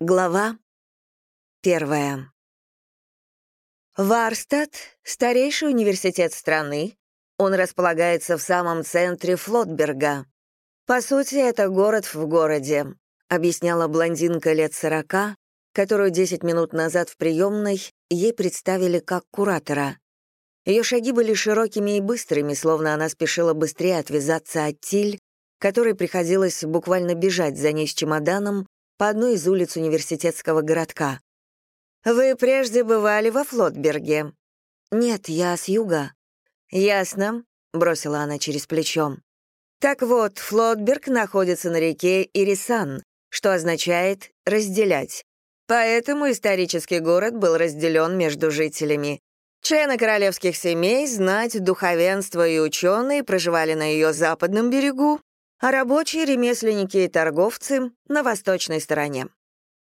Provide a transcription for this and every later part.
Глава первая. Варстад — старейший университет страны. Он располагается в самом центре Флотберга. По сути, это город в городе, объясняла блондинка лет сорока, которую 10 минут назад в приемной ей представили как куратора. Ее шаги были широкими и быстрыми, словно она спешила быстрее отвязаться от Тиль, которой приходилось буквально бежать за ней с чемоданом, по одной из улиц университетского городка. «Вы прежде бывали во Флотберге?» «Нет, я с юга». «Ясно», — бросила она через плечо. «Так вот, Флотберг находится на реке Ирисан, что означает «разделять». Поэтому исторический город был разделен между жителями. Члены королевских семей, знать, духовенство и ученые проживали на ее западном берегу, а рабочие, ремесленники и торговцы — на восточной стороне.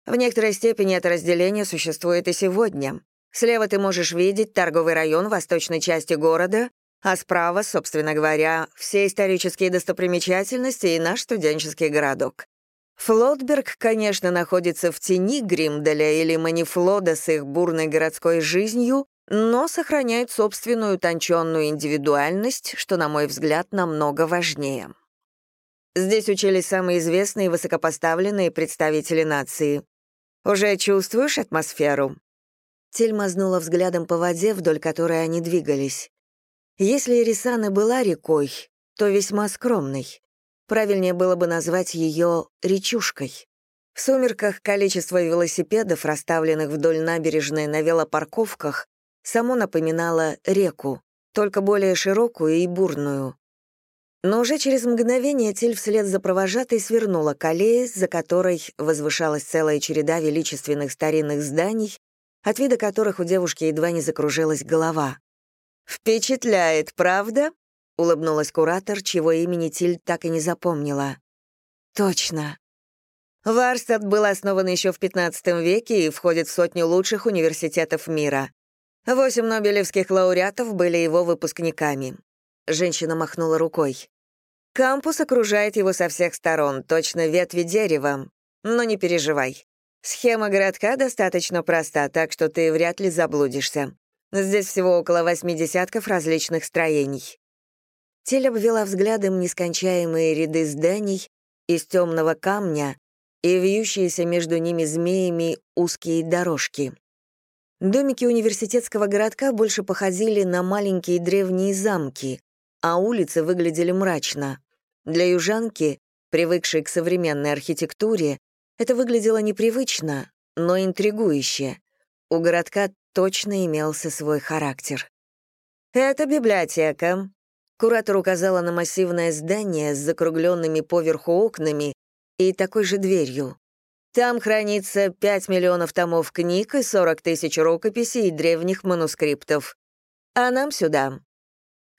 В некоторой степени это разделение существует и сегодня. Слева ты можешь видеть торговый район восточной части города, а справа, собственно говоря, все исторические достопримечательности и наш студенческий городок. Флотберг, конечно, находится в тени Гримдаля или Манифлода с их бурной городской жизнью, но сохраняет собственную утонченную индивидуальность, что, на мой взгляд, намного важнее. Здесь учились самые известные и высокопоставленные представители нации. Уже чувствуешь атмосферу?» Тель мазнула взглядом по воде, вдоль которой они двигались. Если Ирисана была рекой, то весьма скромной. Правильнее было бы назвать ее речушкой. В сумерках количество велосипедов, расставленных вдоль набережной на велопарковках, само напоминало реку, только более широкую и бурную. Но уже через мгновение Тиль вслед за провожатой свернула к аллее, за которой возвышалась целая череда величественных старинных зданий, от вида которых у девушки едва не закружилась голова. «Впечатляет, правда?» — улыбнулась куратор, чего имени Тиль так и не запомнила. «Точно». Варстад был основан еще в XV веке и входит в сотню лучших университетов мира. Восемь нобелевских лауреатов были его выпускниками. Женщина махнула рукой. Кампус окружает его со всех сторон, точно ветви дерева. Но не переживай. Схема городка достаточно проста, так что ты вряд ли заблудишься. Здесь всего около восьми десятков различных строений. Тель обвела взглядом нескончаемые ряды зданий из темного камня и вьющиеся между ними змеями узкие дорожки. Домики университетского городка больше походили на маленькие древние замки, а улицы выглядели мрачно. Для южанки, привыкшей к современной архитектуре, это выглядело непривычно, но интригующе. У городка точно имелся свой характер. «Это библиотека», — куратор указала на массивное здание с закругленными поверху окнами и такой же дверью. «Там хранится 5 миллионов томов книг и 40 тысяч рукописей и древних манускриптов. А нам сюда.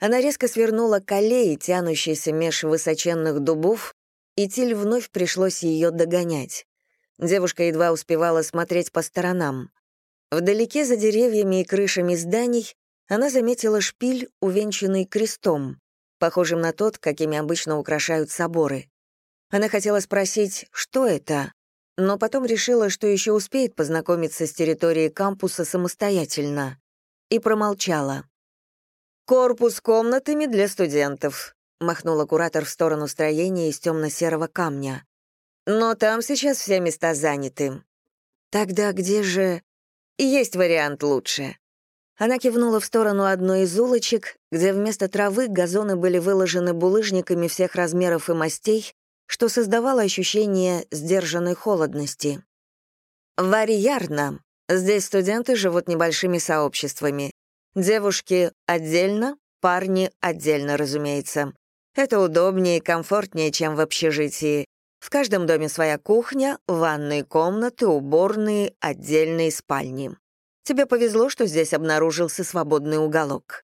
Она резко свернула к аллее, тянущейся меж высоченных дубов, и Тиль вновь пришлось ее догонять. Девушка едва успевала смотреть по сторонам. Вдалеке за деревьями и крышами зданий она заметила шпиль, увенчанный крестом, похожим на тот, какими обычно украшают соборы. Она хотела спросить, что это, но потом решила, что еще успеет познакомиться с территорией кампуса самостоятельно, и промолчала. «Корпус комнатами для студентов», — махнула куратор в сторону строения из темно-серого камня. «Но там сейчас все места заняты». «Тогда где же...» «Есть вариант лучше». Она кивнула в сторону одной из улочек, где вместо травы газоны были выложены булыжниками всех размеров и мастей, что создавало ощущение сдержанной холодности. «Варьярно. Здесь студенты живут небольшими сообществами. Девушки отдельно, парни отдельно, разумеется. Это удобнее и комфортнее, чем в общежитии. В каждом доме своя кухня, ванные комнаты, уборные, отдельные спальни. Тебе повезло, что здесь обнаружился свободный уголок.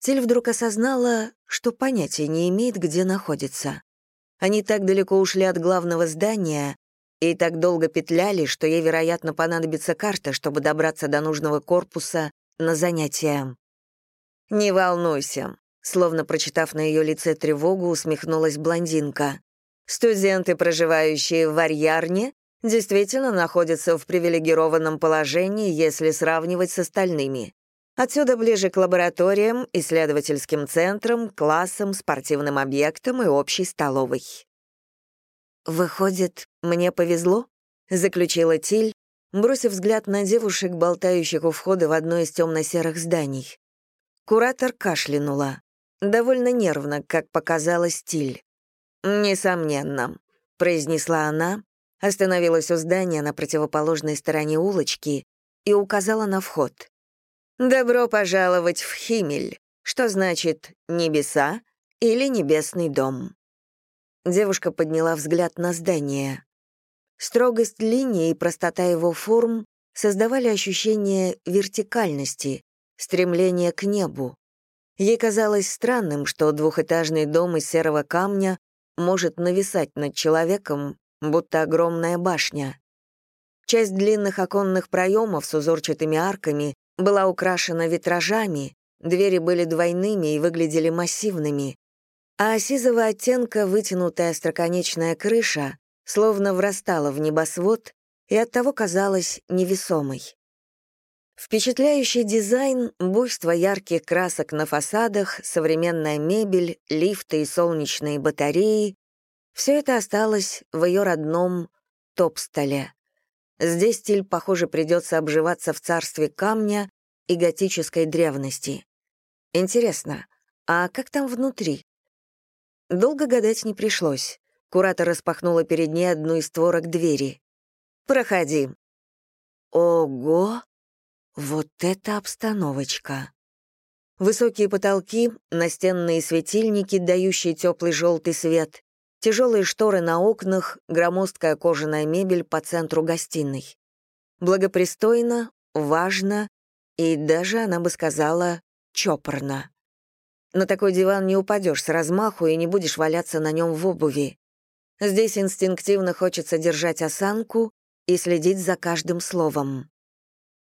Тиль вдруг осознала, что понятия не имеет, где находится. Они так далеко ушли от главного здания и так долго петляли, что ей, вероятно, понадобится карта, чтобы добраться до нужного корпуса на занятия. «Не волнуйся», — словно прочитав на ее лице тревогу, усмехнулась блондинка. «Студенты, проживающие в Варьярне, действительно находится в привилегированном положении, если сравнивать с остальными. Отсюда ближе к лабораториям, исследовательским центрам, классам, спортивным объектам и общей столовой. «Выходит, мне повезло?» — заключила Тиль, бросив взгляд на девушек, болтающих у входа в одно из темно-серых зданий. Куратор кашлянула. Довольно нервно, как показалось стиль. «Несомненно», — произнесла она, остановилась у здания на противоположной стороне улочки и указала на вход. «Добро пожаловать в Химель, что значит «небеса» или «небесный дом». Девушка подняла взгляд на здание. Строгость линии и простота его форм создавали ощущение вертикальности, стремление к небу. Ей казалось странным, что двухэтажный дом из серого камня может нависать над человеком, будто огромная башня. Часть длинных оконных проемов с узорчатыми арками была украшена витражами, двери были двойными и выглядели массивными, а сизого оттенка вытянутая остроконечная крыша словно врастала в небосвод и оттого казалась невесомой. Впечатляющий дизайн, буйство ярких красок на фасадах, современная мебель, лифты и солнечные батареи — все это осталось в ее родном топ-столе. Здесь стиль, похоже, придется обживаться в царстве камня и готической древности. Интересно, а как там внутри? Долго гадать не пришлось. Куратор распахнула перед ней одну из створок двери. «Проходи». Ого! Вот это обстановочка! Высокие потолки, настенные светильники, дающие теплый желтый свет, тяжелые шторы на окнах, громоздкая кожаная мебель по центру гостиной. Благопристойно, важно и даже, она бы сказала, чопорно. На такой диван не упадешь с размаху и не будешь валяться на нем в обуви. Здесь инстинктивно хочется держать осанку и следить за каждым словом.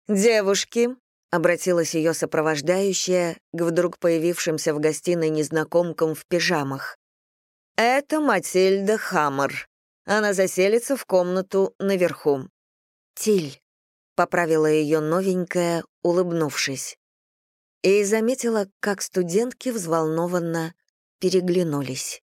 «Девушки», — обратилась ее сопровождающая к вдруг появившимся в гостиной незнакомкам в пижамах. «Это Матильда Хаммер. Она заселится в комнату наверху». «Тиль», — поправила ее новенькая, улыбнувшись. И заметила, как студентки взволнованно переглянулись.